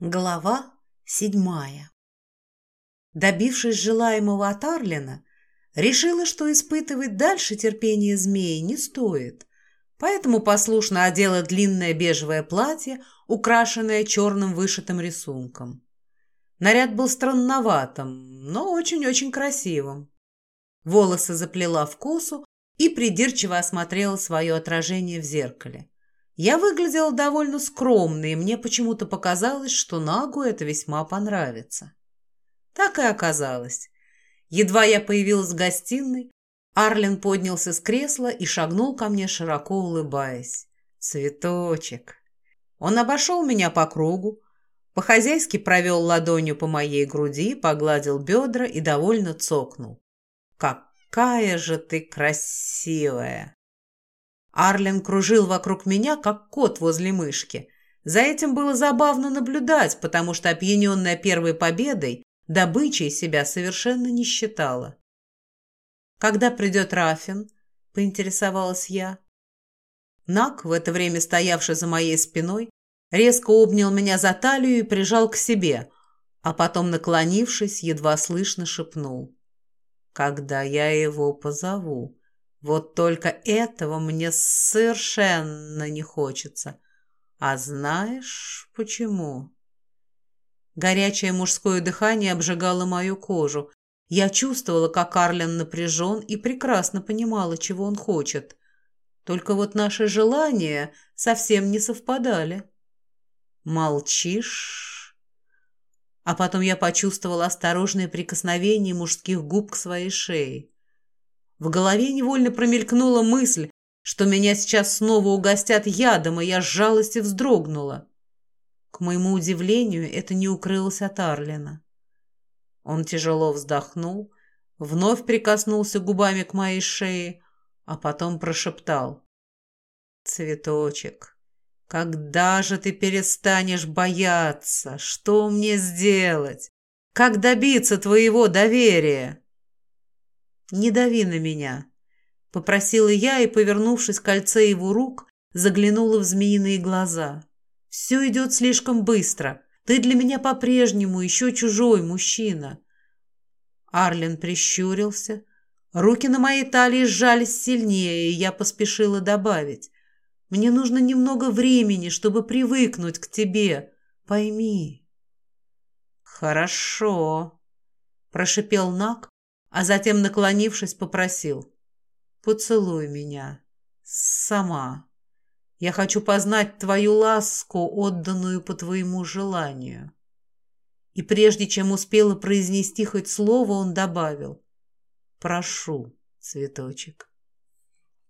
Глава седьмая Добившись желаемого от Арлина, решила, что испытывать дальше терпение змеи не стоит, поэтому послушно одела длинное бежевое платье, украшенное черным вышитым рисунком. Наряд был странноватым, но очень-очень красивым. Волосы заплела в косу и придирчиво осмотрела свое отражение в зеркале. Я выглядела довольно скромно, и мне почему-то показалось, что Нагу это весьма понравится. Так и оказалось. Едва я появилась в гостиной, Арлен поднялся с кресла и шагнул ко мне, широко улыбаясь. «Цветочек!» Он обошел меня по кругу, по-хозяйски провел ладонью по моей груди, погладил бедра и довольно цокнул. «Какая же ты красивая!» Арлен кружил вокруг меня, как кот возле мышки. За этим было забавно наблюдать, потому что опьяненная первой победой добычей себя совершенно не считала. «Когда придет Рафин?» — поинтересовалась я. Нак, в это время стоявший за моей спиной, резко обнял меня за талию и прижал к себе, а потом, наклонившись, едва слышно шепнул. «Когда я его позову?» Вот только этого мне совершенно не хочется. А знаешь почему? Горячее мужское дыхание обжигало мою кожу. Я чувствовала, как Арлен напряжен и прекрасно понимала, чего он хочет. Только вот наши желания совсем не совпадали. «Молчишь?» А потом я почувствовала осторожное прикосновение мужских губ к своей шее. В голове невольно промелькнула мысль, что меня сейчас снова угостят ядом, и я с жалостью вздрогнула. К моему удивлению, это не укрылось от Арлина. Он тяжело вздохнул, вновь прикоснулся губами к моей шее, а потом прошептал. «Цветочек, когда же ты перестанешь бояться? Что мне сделать? Как добиться твоего доверия?» «Не дави на меня», — попросила я и, повернувшись к кольце его рук, заглянула в змеиные глаза. «Все идет слишком быстро. Ты для меня по-прежнему еще чужой мужчина». Арлен прищурился. Руки на моей талии сжались сильнее, и я поспешила добавить. «Мне нужно немного времени, чтобы привыкнуть к тебе. Пойми». «Хорошо», — прошипел Нак, а затем, наклонившись, попросил. «Поцелуй меня. Сама. Я хочу познать твою ласку, отданную по твоему желанию». И прежде чем успела произнести хоть слово, он добавил. «Прошу, цветочек».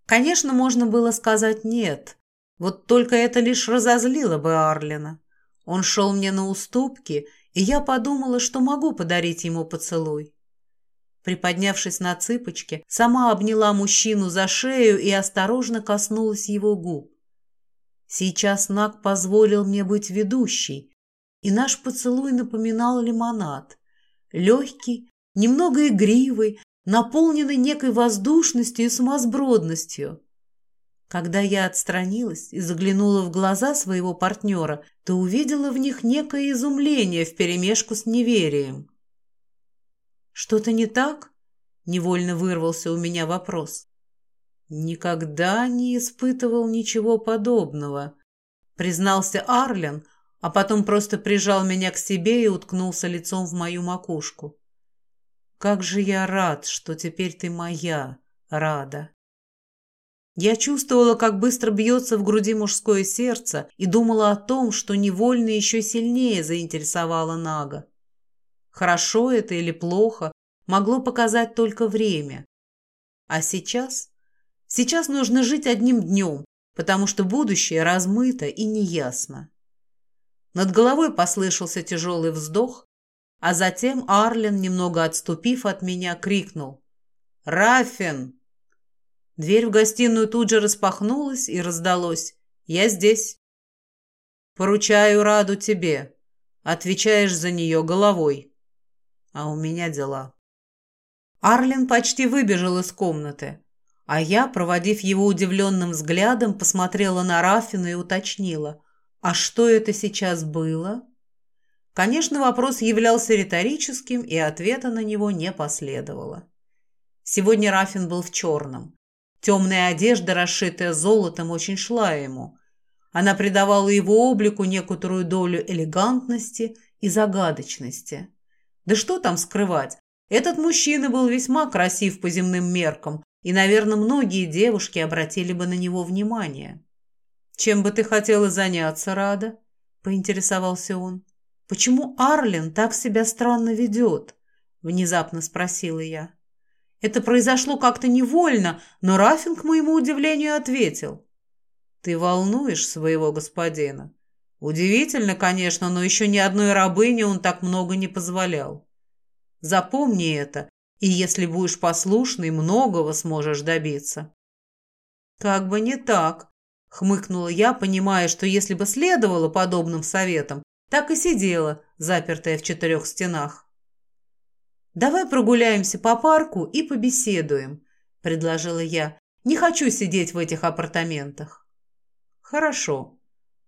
Конечно, можно было сказать «нет», вот только это лишь разозлило бы Арлина. Он шел мне на уступки, и я подумала, что могу подарить ему поцелуй. Приподнявшись на цыпочки, сама обняла мужчину за шею и осторожно коснулась его губ. Сейчас Наг позволил мне быть ведущей, и наш поцелуй напоминал лимонад. Легкий, немного игривый, наполненный некой воздушностью и сумасбродностью. Когда я отстранилась и заглянула в глаза своего партнера, то увидела в них некое изумление вперемешку с неверием. «Что-то не так?» — невольно вырвался у меня вопрос. «Никогда не испытывал ничего подобного», — признался Арлен, а потом просто прижал меня к себе и уткнулся лицом в мою макушку. «Как же я рад, что теперь ты моя, Рада!» Я чувствовала, как быстро бьется в груди мужское сердце и думала о том, что невольно еще сильнее заинтересовала Нага. Хорошо это или плохо, могло показать только время. А сейчас? Сейчас нужно жить одним днем, потому что будущее размыто и неясно. Над головой послышался тяжелый вздох, а затем Арлен, немного отступив от меня, крикнул «Рафин!». Дверь в гостиную тут же распахнулась и раздалось «Я здесь». «Поручаю Раду тебе. Отвечаешь за нее головой» а у меня дела. Арлин почти выбежал из комнаты, а я, проводив его удивленным взглядом, посмотрела на Рафина и уточнила, а что это сейчас было? Конечно, вопрос являлся риторическим, и ответа на него не последовало. Сегодня Рафин был в черном. Темная одежда, расшитая золотом, очень шла ему. Она придавала его облику некоторую долю элегантности и загадочности. Да что там скрывать? Этот мужчина был весьма красив по земным меркам, и, наверное, многие девушки обратили бы на него внимание. «Чем бы ты хотела заняться, Рада?» – поинтересовался он. «Почему Арлен так себя странно ведет?» – внезапно спросила я. Это произошло как-то невольно, но Рафин, к моему удивлению, ответил. «Ты волнуешь своего господина?» Удивительно, конечно, но еще ни одной рабыне он так много не позволял. Запомни это, и если будешь послушный, многого сможешь добиться. Как бы не так, хмыкнула я, понимая, что если бы следовало подобным советам, так и сидела, запертая в четырех стенах. «Давай прогуляемся по парку и побеседуем», – предложила я. «Не хочу сидеть в этих апартаментах». «Хорошо»,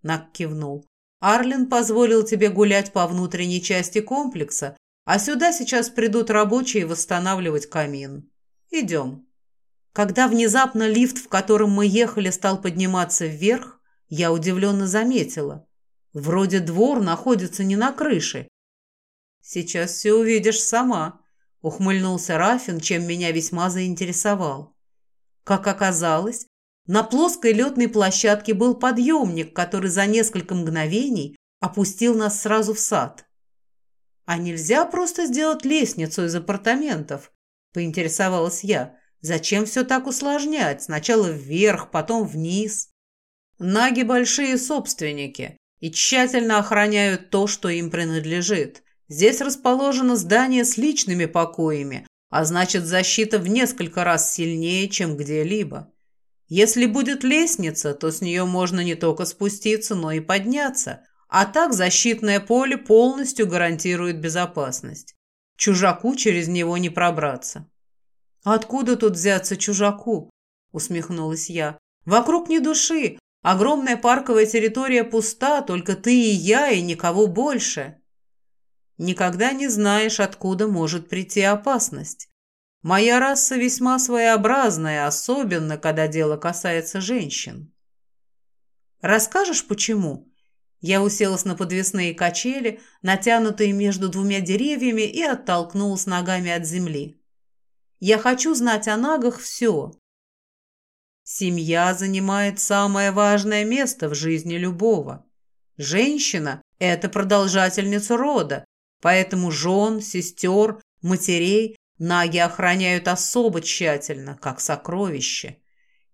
Нак кивнул. «Арлин позволил тебе гулять по внутренней части комплекса, а сюда сейчас придут рабочие восстанавливать камин. Идем». Когда внезапно лифт, в котором мы ехали, стал подниматься вверх, я удивленно заметила. Вроде двор находится не на крыше. «Сейчас все увидишь сама», — ухмыльнулся Рафин, чем меня весьма заинтересовал. Как оказалось, на плоской летной площадке был подъемник, который за несколько мгновений опустил нас сразу в сад. «А нельзя просто сделать лестницу из апартаментов?» – поинтересовалась я. «Зачем все так усложнять? Сначала вверх, потом вниз?» Наги – большие собственники и тщательно охраняют то, что им принадлежит. Здесь расположено здание с личными покоями, а значит защита в несколько раз сильнее, чем где-либо. Если будет лестница, то с нее можно не только спуститься, но и подняться. А так защитное поле полностью гарантирует безопасность. Чужаку через него не пробраться. «Откуда тут взяться чужаку?» – усмехнулась я. «Вокруг ни души. Огромная парковая территория пуста, только ты и я, и никого больше». Никогда не знаешь, откуда может прийти опасность. Моя раса весьма своеобразная, особенно когда дело касается женщин. Расскажешь, почему? Я уселась на подвесные качели, натянутые между двумя деревьями, и оттолкнулась ногами от земли. Я хочу знать о нагах все. Семья занимает самое важное место в жизни любого. Женщина – это продолжательница рода, поэтому жен, сестер, матерей Наги охраняют особо тщательно, как сокровище.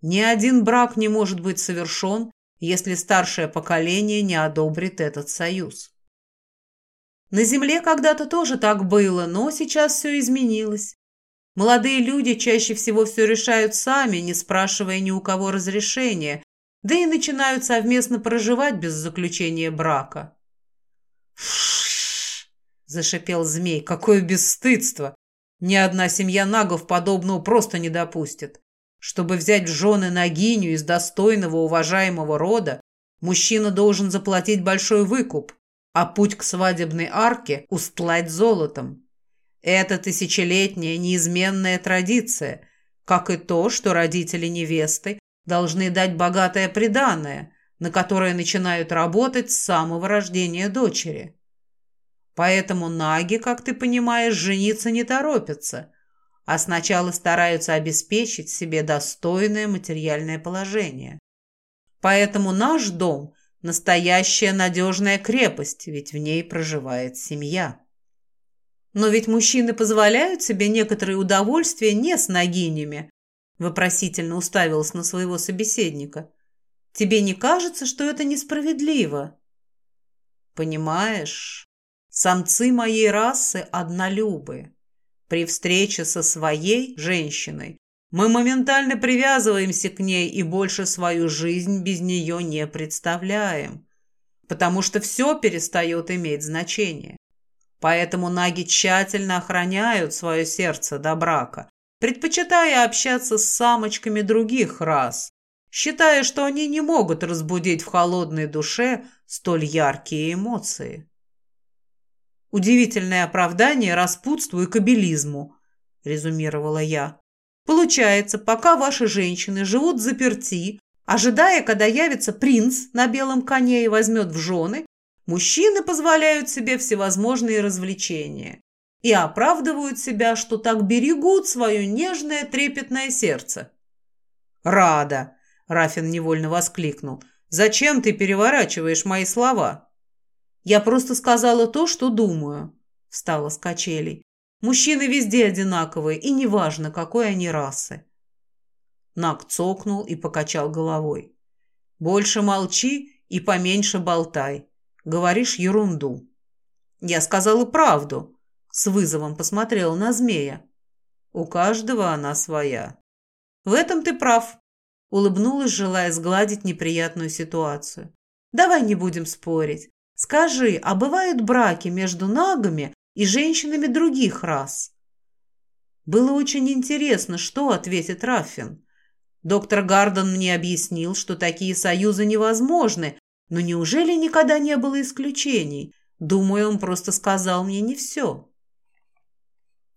Ни один брак не может быть совершен, если старшее поколение не одобрит этот союз. На Земле когда-то тоже так было, но сейчас все изменилось. Молодые люди чаще всего все решают сами, не спрашивая ни у кого разрешения, да и начинают совместно проживать без заключения брака. «Ш-ш-ш!» – зашипел змей. «Какое бесстыдство! Ни одна семья нагов подобного просто не допустит. Чтобы взять в жены нагиню из достойного уважаемого рода, мужчина должен заплатить большой выкуп, а путь к свадебной арке устлать золотом. Это тысячелетняя неизменная традиция, как и то, что родители невесты должны дать богатое приданое, на которое начинают работать с самого рождения дочери. Поэтому наги, как ты понимаешь, жениться не торопятся, а сначала стараются обеспечить себе достойное материальное положение. Поэтому наш дом – настоящая надежная крепость, ведь в ней проживает семья. Но ведь мужчины позволяют себе некоторые удовольствия не с нагинями, вопросительно уставилась на своего собеседника. Тебе не кажется, что это несправедливо? Понимаешь, Самцы моей расы однолюбы. При встрече со своей женщиной мы моментально привязываемся к ней и больше свою жизнь без нее не представляем, потому что все перестает иметь значение. Поэтому наги тщательно охраняют свое сердце до брака, предпочитая общаться с самочками других рас, считая, что они не могут разбудить в холодной душе столь яркие эмоции. Удивительное оправдание распутству и кабелизму, резюмировала я. Получается, пока ваши женщины живут заперти, ожидая, когда явится принц на белом коне и возьмет в жены, мужчины позволяют себе всевозможные развлечения и оправдывают себя, что так берегут свое нежное трепетное сердце. «Рада!» — Рафин невольно воскликнул. «Зачем ты переворачиваешь мои слова?» «Я просто сказала то, что думаю», — встала с качелей. Мужчины везде одинаковые, и неважно, какой они расы. Нак цокнул и покачал головой. «Больше молчи и поменьше болтай. Говоришь ерунду». «Я сказала правду», — с вызовом посмотрела на змея. «У каждого она своя». «В этом ты прав», — улыбнулась, желая сгладить неприятную ситуацию. «Давай не будем спорить. Скажи, а бывают браки между нагами и женщинами других рас. Было очень интересно, что ответит Раффин. Доктор Гарден мне объяснил, что такие союзы невозможны, но неужели никогда не было исключений? Думаю, он просто сказал мне не все.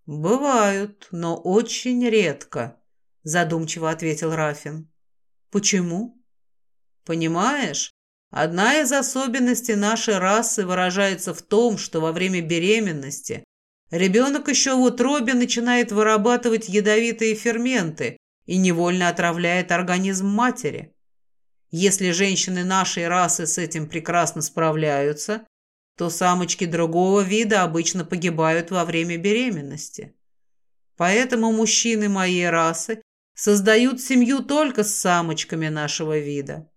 «Бывают, но очень редко», – задумчиво ответил Рафин. «Почему?» «Понимаешь, Одна из особенностей нашей расы выражается в том, что во время беременности ребенок еще в утробе начинает вырабатывать ядовитые ферменты и невольно отравляет организм матери. Если женщины нашей расы с этим прекрасно справляются, то самочки другого вида обычно погибают во время беременности. Поэтому мужчины моей расы создают семью только с самочками нашего вида.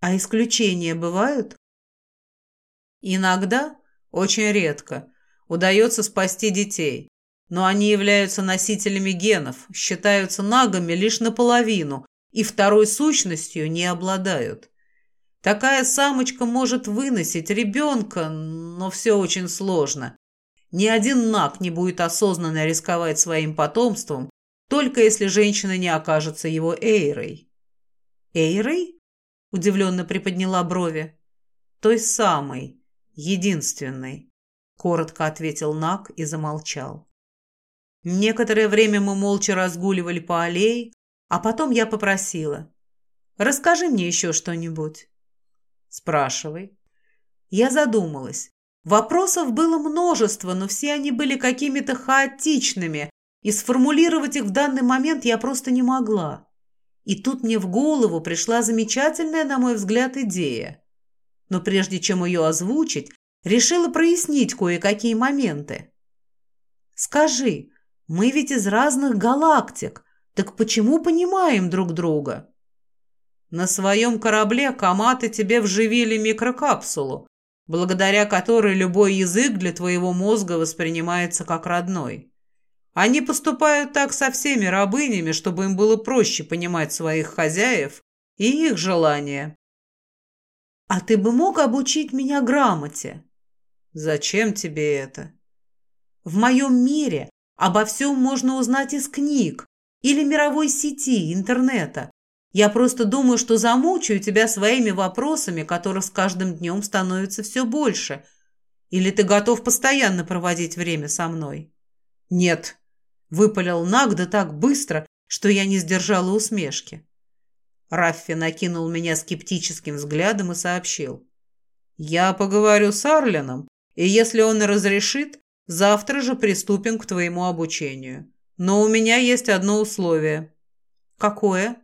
А исключения бывают? Иногда, очень редко, удается спасти детей, но они являются носителями генов, считаются нагами лишь наполовину и второй сущностью не обладают. Такая самочка может выносить ребенка, но все очень сложно. Ни один наг не будет осознанно рисковать своим потомством, только если женщина не окажется его эйрой. Эйрой? Удивленно приподняла брови. «Той самой, единственной», — коротко ответил Нак и замолчал. Некоторое время мы молча разгуливали по аллее, а потом я попросила. «Расскажи мне еще что-нибудь». «Спрашивай». Я задумалась. Вопросов было множество, но все они были какими-то хаотичными, и сформулировать их в данный момент я просто не могла. И тут мне в голову пришла замечательная, на мой взгляд, идея. Но прежде чем ее озвучить, решила прояснить кое-какие моменты. «Скажи, мы ведь из разных галактик, так почему понимаем друг друга?» «На своем корабле коматы тебе вживили микрокапсулу, благодаря которой любой язык для твоего мозга воспринимается как родной. Они поступают так со всеми рабынями, чтобы им было проще понимать своих хозяев и их желания. А ты бы мог обучить меня грамоте? Зачем тебе это? В моем мире обо всем можно узнать из книг или мировой сети, интернета. Я просто думаю, что замучаю тебя своими вопросами, которых с каждым днем становится все больше. Или ты готов постоянно проводить время со мной? Нет, Выпалил Нагда так быстро, что я не сдержала усмешки. Раффи накинул меня скептическим взглядом и сообщил. «Я поговорю с Арлином, и если он разрешит, завтра же приступим к твоему обучению. Но у меня есть одно условие». «Какое?»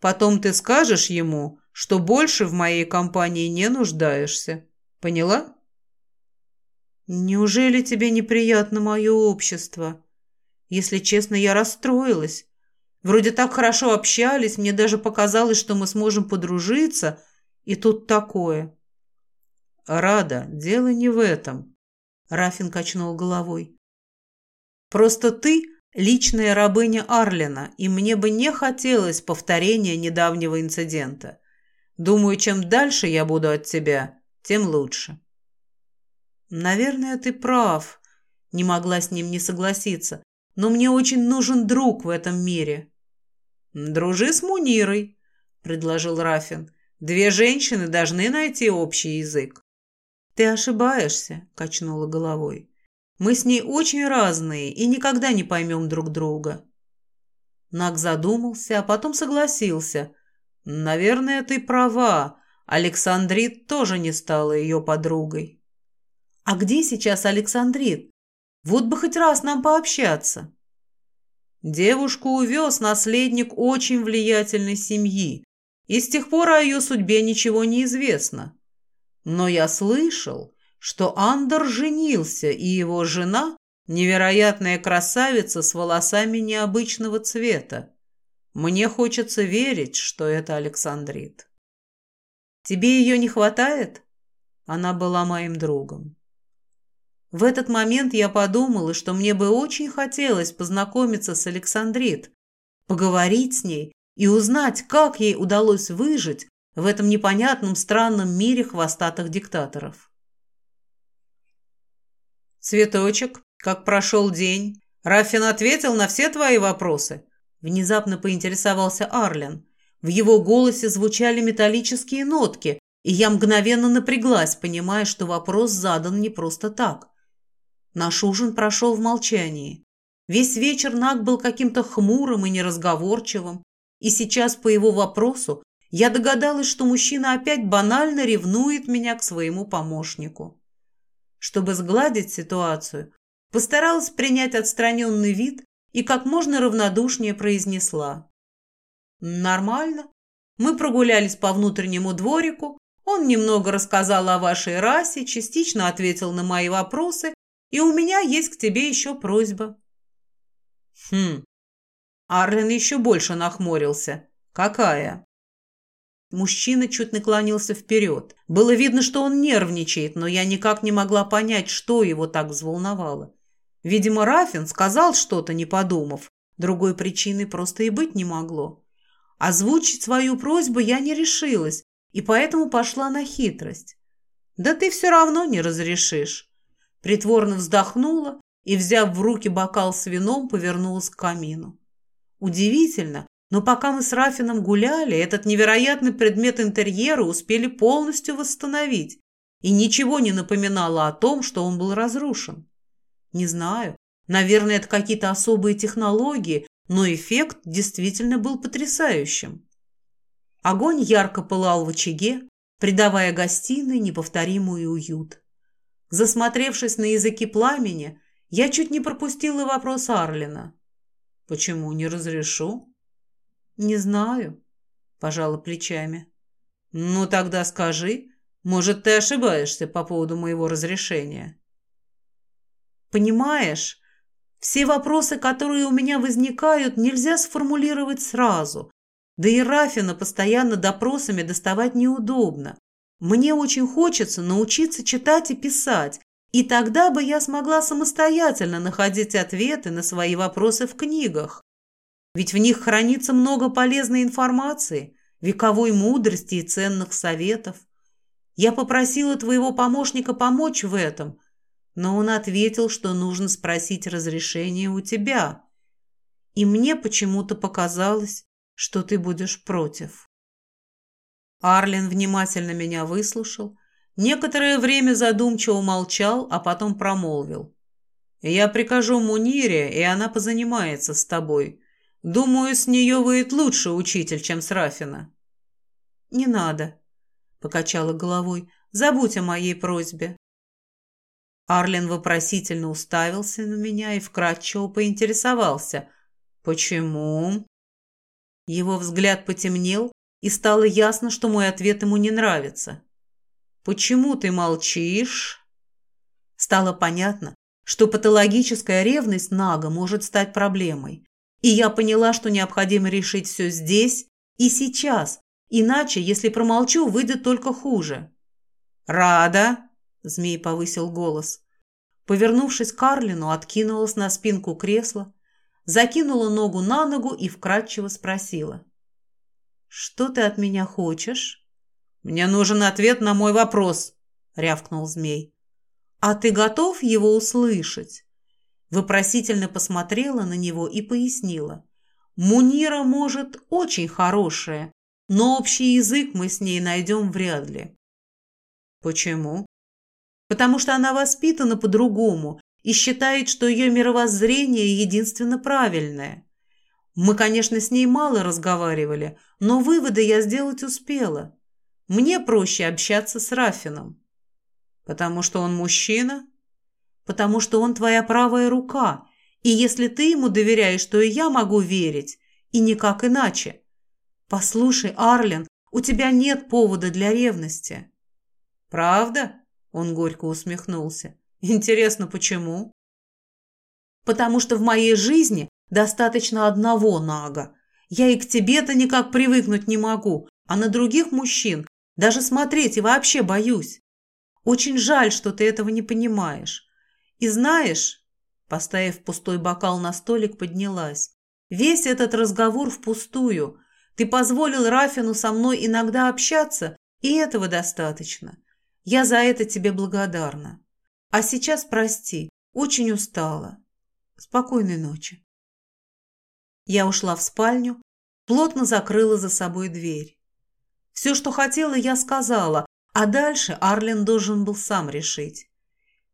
«Потом ты скажешь ему, что больше в моей компании не нуждаешься. Поняла?» «Неужели тебе неприятно мое общество?» Если честно, я расстроилась. Вроде так хорошо общались, мне даже показалось, что мы сможем подружиться, и тут такое. Рада, дело не в этом. Рафин качнул головой. Просто ты личная рабыня Арлина, и мне бы не хотелось повторения недавнего инцидента. Думаю, чем дальше я буду от тебя, тем лучше. Наверное, ты прав. Не могла с ним не согласиться но мне очень нужен друг в этом мире». «Дружи с Мунирой», — предложил Рафин. «Две женщины должны найти общий язык». «Ты ошибаешься», – качнула головой. «Мы с ней очень разные и никогда не поймем друг друга». Наг задумался, а потом согласился. «Наверное, ты права. Александрит тоже не стала ее подругой». «А где сейчас Александрит? Вот бы хоть раз нам пообщаться». Девушку увез наследник очень влиятельной семьи, и с тех пор о ее судьбе ничего не известно. Но я слышал, что Андер женился, и его жена – невероятная красавица с волосами необычного цвета. Мне хочется верить, что это Александрит. Тебе ее не хватает? Она была моим другом. В этот момент я подумала, что мне бы очень хотелось познакомиться с Александрит, поговорить с ней и узнать, как ей удалось выжить в этом непонятном странном мире хвостатых диктаторов. «Цветочек, как прошел день? Рафин ответил на все твои вопросы?» Внезапно поинтересовался Арлен. В его голосе звучали металлические нотки, и я мгновенно напряглась, понимая, что вопрос задан не просто так. Наш ужин прошел в молчании. Весь вечер Наг был каким-то хмурым и неразговорчивым, и сейчас по его вопросу я догадалась, что мужчина опять банально ревнует меня к своему помощнику. Чтобы сгладить ситуацию, постаралась принять отстраненный вид и как можно равнодушнее произнесла. «Нормально. Мы прогулялись по внутреннему дворику, он немного рассказал о вашей расе, частично ответил на мои вопросы, и у меня есть к тебе еще просьба». «Хм». Арлен еще больше нахмурился. «Какая?» Мужчина чуть наклонился вперед. Было видно, что он нервничает, но я никак не могла понять, что его так взволновало. Видимо, Рафин сказал что-то, не подумав. Другой причины просто и быть не могло. Озвучить свою просьбу я не решилась, и поэтому пошла на хитрость. «Да ты все равно не разрешишь». Притворно вздохнула и, взяв в руки бокал с вином, повернулась к камину. Удивительно, но пока мы с Рафином гуляли, этот невероятный предмет интерьера успели полностью восстановить, и ничего не напоминало о том, что он был разрушен. Не знаю, наверное, это какие-то особые технологии, но эффект действительно был потрясающим. Огонь ярко пылал в очаге, придавая гостиной неповторимый уют. Засмотревшись на языки пламени, я чуть не пропустила вопрос Арлина. «Почему не разрешу?» «Не знаю», – пожала плечами. «Ну тогда скажи, может, ты ошибаешься по поводу моего разрешения?» «Понимаешь, все вопросы, которые у меня возникают, нельзя сформулировать сразу. Да и Рафина постоянно допросами доставать неудобно. Мне очень хочется научиться читать и писать, и тогда бы я смогла самостоятельно находить ответы на свои вопросы в книгах. Ведь в них хранится много полезной информации, вековой мудрости и ценных советов. Я попросила твоего помощника помочь в этом, но он ответил, что нужно спросить разрешение у тебя. И мне почему-то показалось, что ты будешь против. Арлин внимательно меня выслушал, некоторое время задумчиво молчал, а потом промолвил. «Я прикажу Мунире, и она позанимается с тобой. Думаю, с нее выйдет лучше учитель, чем с Рафина. Не надо, покачала головой. Забудь о моей просьбе. Арлен вопросительно уставился на меня и вкратчиво поинтересовался. «Почему?» Его взгляд потемнел, и стало ясно, что мой ответ ему не нравится. «Почему ты молчишь?» Стало понятно, что патологическая ревность Нага может стать проблемой. И я поняла, что необходимо решить все здесь и сейчас, иначе, если промолчу, выйдет только хуже. «Рада!» – змей повысил голос. Повернувшись к Карлину, откинулась на спинку кресла, закинула ногу на ногу и вкратчиво спросила. «Что ты от меня хочешь?» «Мне нужен ответ на мой вопрос», – рявкнул змей. «А ты готов его услышать?» Вопросительно посмотрела на него и пояснила. «Мунира, может, очень хорошая, но общий язык мы с ней найдем вряд ли». «Почему?» потому что она воспитана по-другому и считает, что ее мировоззрение единственно правильное. Мы, конечно, с ней мало разговаривали, но выводы я сделать успела. Мне проще общаться с Рафином. Потому что он мужчина? Потому что он твоя правая рука, и если ты ему доверяешь, то и я могу верить, и никак иначе. Послушай, Арлен, у тебя нет повода для ревности. Правда? Он горько усмехнулся. Интересно, почему? Потому что в моей жизни достаточно одного нага. Я и к тебе-то никак привыкнуть не могу, а на других мужчин даже смотреть и вообще боюсь. Очень жаль, что ты этого не понимаешь. И знаешь, поставив пустой бокал на столик, поднялась. Весь этот разговор впустую. Ты позволил Рафину со мной иногда общаться, и этого достаточно. Я за это тебе благодарна. А сейчас прости, очень устала. Спокойной ночи. Я ушла в спальню, плотно закрыла за собой дверь. Все, что хотела, я сказала, а дальше Арлен должен был сам решить.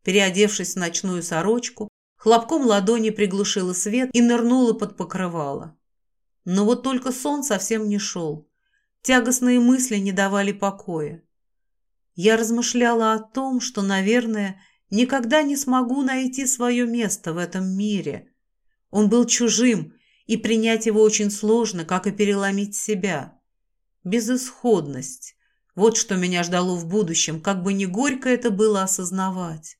Переодевшись в ночную сорочку, хлопком ладони приглушила свет и нырнула под покрывало. Но вот только сон совсем не шел. Тягостные мысли не давали покоя. Я размышляла о том, что, наверное, Никогда не смогу найти свое место в этом мире. Он был чужим, и принять его очень сложно, как и переломить себя. Безысходность. Вот что меня ждало в будущем, как бы не горько это было осознавать.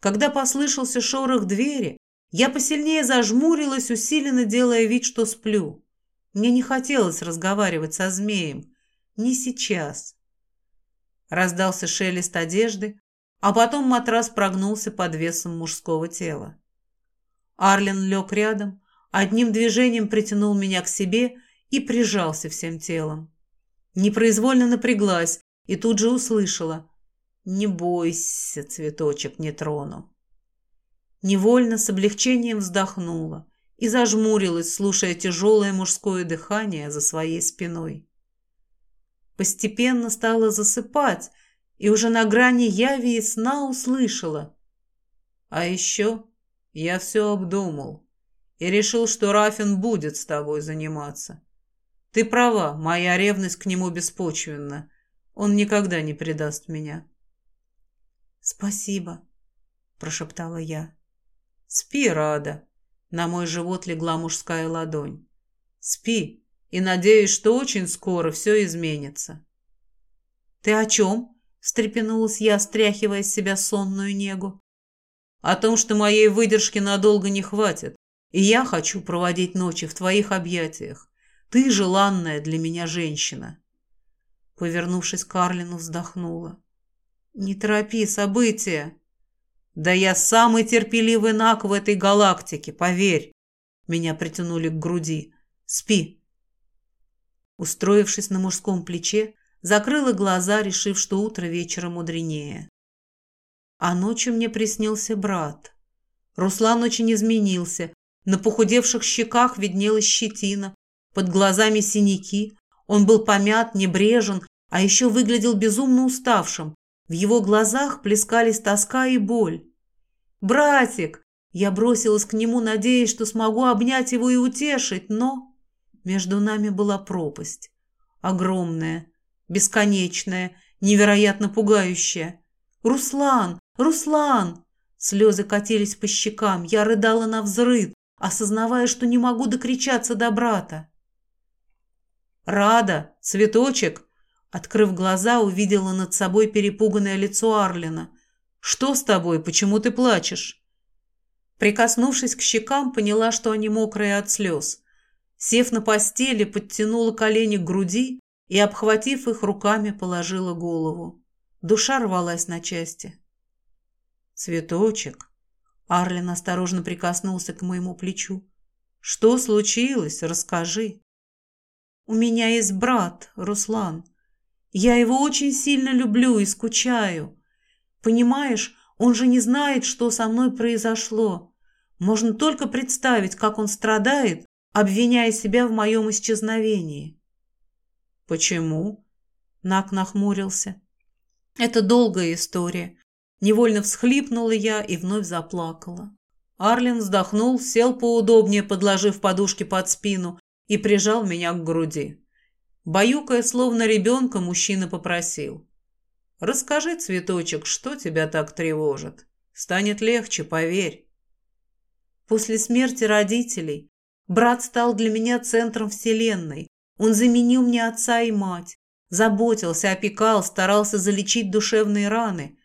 Когда послышался шорох двери, я посильнее зажмурилась, усиленно делая вид, что сплю. Мне не хотелось разговаривать со змеем. Не сейчас. Раздался шелест одежды, а потом матрас прогнулся под весом мужского тела. Арлен лег рядом, одним движением притянул меня к себе и прижался всем телом. Непроизвольно напряглась и тут же услышала «Не бойся, цветочек, не трону». Невольно с облегчением вздохнула и зажмурилась, слушая тяжелое мужское дыхание за своей спиной. Постепенно стала засыпать, и уже на грани яви и сна услышала. А еще я все обдумал и решил, что Рафин будет с тобой заниматься. Ты права, моя ревность к нему беспочвенна. Он никогда не предаст меня. «Спасибо», — прошептала я. «Спи, Рада». На мой живот легла мужская ладонь. «Спи, и надеюсь, что очень скоро все изменится». «Ты о чем?» встрепенулась я, стряхивая с себя сонную негу. «О том, что моей выдержки надолго не хватит, и я хочу проводить ночи в твоих объятиях. Ты желанная для меня женщина». Повернувшись к Карлину, вздохнула. «Не торопи события!» «Да я самый терпеливый наг в этой галактике, поверь!» Меня притянули к груди. «Спи!» Устроившись на мужском плече, закрыла глаза, решив, что утро вечера мудренее. А ночью мне приснился брат. Руслан очень изменился. На похудевших щеках виднелась щетина, под глазами синяки. Он был помят, небрежен, а еще выглядел безумно уставшим. В его глазах плескались тоска и боль. «Братик!» Я бросилась к нему, надеясь, что смогу обнять его и утешить, но... Между нами была пропасть. Огромная, бесконечное, невероятно пугающее. «Руслан! Руслан!» Слезы катились по щекам, я рыдала на взрыв, осознавая, что не могу докричаться до брата. «Рада! Цветочек!» Открыв глаза, увидела над собой перепуганное лицо Арлина. «Что с тобой? Почему ты плачешь?» Прикоснувшись к щекам, поняла, что они мокрые от слез. Сев на постели, подтянула колени к груди и, обхватив их руками, положила голову. Душа рвалась на части. «Цветочек!» Арлин осторожно прикоснулся к моему плечу. «Что случилось? Расскажи». «У меня есть брат, Руслан. Я его очень сильно люблю и скучаю. Понимаешь, он же не знает, что со мной произошло. Можно только представить, как он страдает, обвиняя себя в моем исчезновении. «Почему?» Нак нахмурился. Это долгая история. Невольно всхлипнула я и вновь заплакала. Арлин вздохнул, сел поудобнее, подложив подушки под спину, и прижал меня к груди. Баюкая, словно ребенка, мужчина попросил. «Расскажи, цветочек, что тебя так тревожит? Станет легче, поверь». После смерти родителей брат стал для меня центром вселенной. Он заменил мне отца и мать, заботился, опекал, старался залечить душевные раны.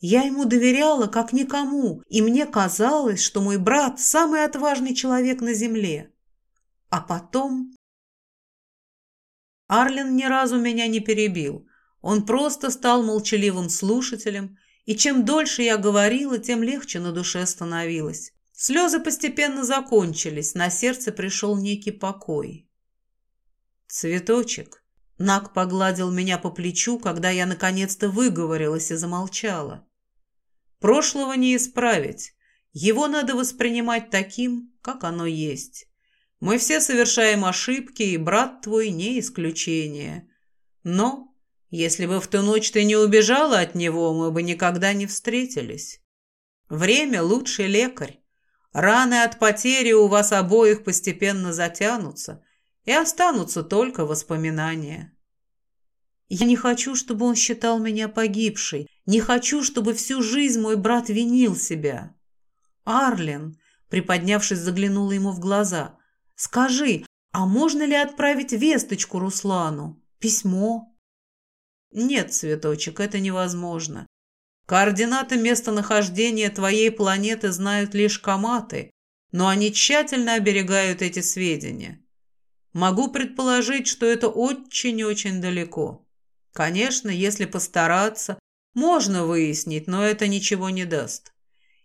Я ему доверяла, как никому, и мне казалось, что мой брат – самый отважный человек на земле. А потом... Арлин ни разу меня не перебил. Он просто стал молчаливым слушателем, и чем дольше я говорила, тем легче на душе становилось. Слезы постепенно закончились, на сердце пришел некий покой. «Цветочек», Нак погладил меня по плечу, когда я наконец-то выговорилась и замолчала. Прошлого не исправить. Его надо воспринимать таким, как оно есть. Мы все совершаем ошибки, и брат твой не исключение. Но, если бы в ту ночь ты не убежала от него, мы бы никогда не встретились. Время – лучший лекарь. Раны от потери у вас обоих постепенно затянутся, и останутся только воспоминания. Я не хочу, чтобы он считал меня погибшей. Не хочу, чтобы всю жизнь мой брат винил себя. Арлен, приподнявшись, заглянула ему в глаза. Скажи, а можно ли отправить весточку Руслану? Письмо? Нет, цветочек, это невозможно. Координаты местонахождения твоей планеты знают лишь коматы, но они тщательно оберегают эти сведения. Могу предположить, что это очень-очень далеко. Конечно, если постараться, можно выяснить, но это ничего не даст.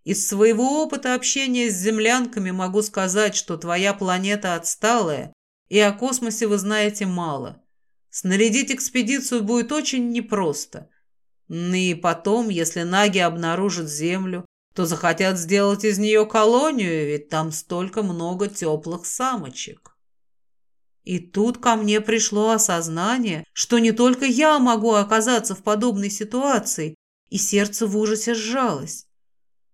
Из своего опыта общения с землянками могу сказать, что твоя планета отсталая, и о космосе вы знаете мало. Снарядить экспедицию будет очень непросто. Ну и потом, если наги обнаружат Землю, то захотят сделать из нее колонию, ведь там столько много теплых самочек. И тут ко мне пришло осознание, что не только я могу оказаться в подобной ситуации, и сердце в ужасе сжалось.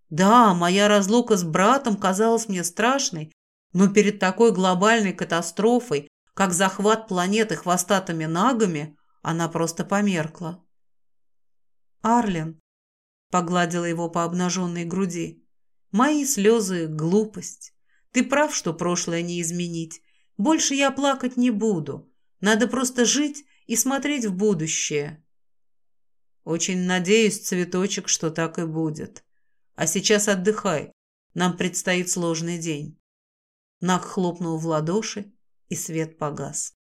Да, моя разлука с братом казалась мне страшной, но перед такой глобальной катастрофой, как захват планеты хвостатыми нагами, она просто померкла. «Арлен», — погладила его по обнаженной груди, — «мои слезы — глупость. Ты прав, что прошлое не изменить, больше я плакать не буду. Надо просто жить и смотреть в будущее. Очень надеюсь, цветочек, что так и будет. А сейчас отдыхай. Нам предстоит сложный день. Нак хлопнул в ладоши, и свет погас.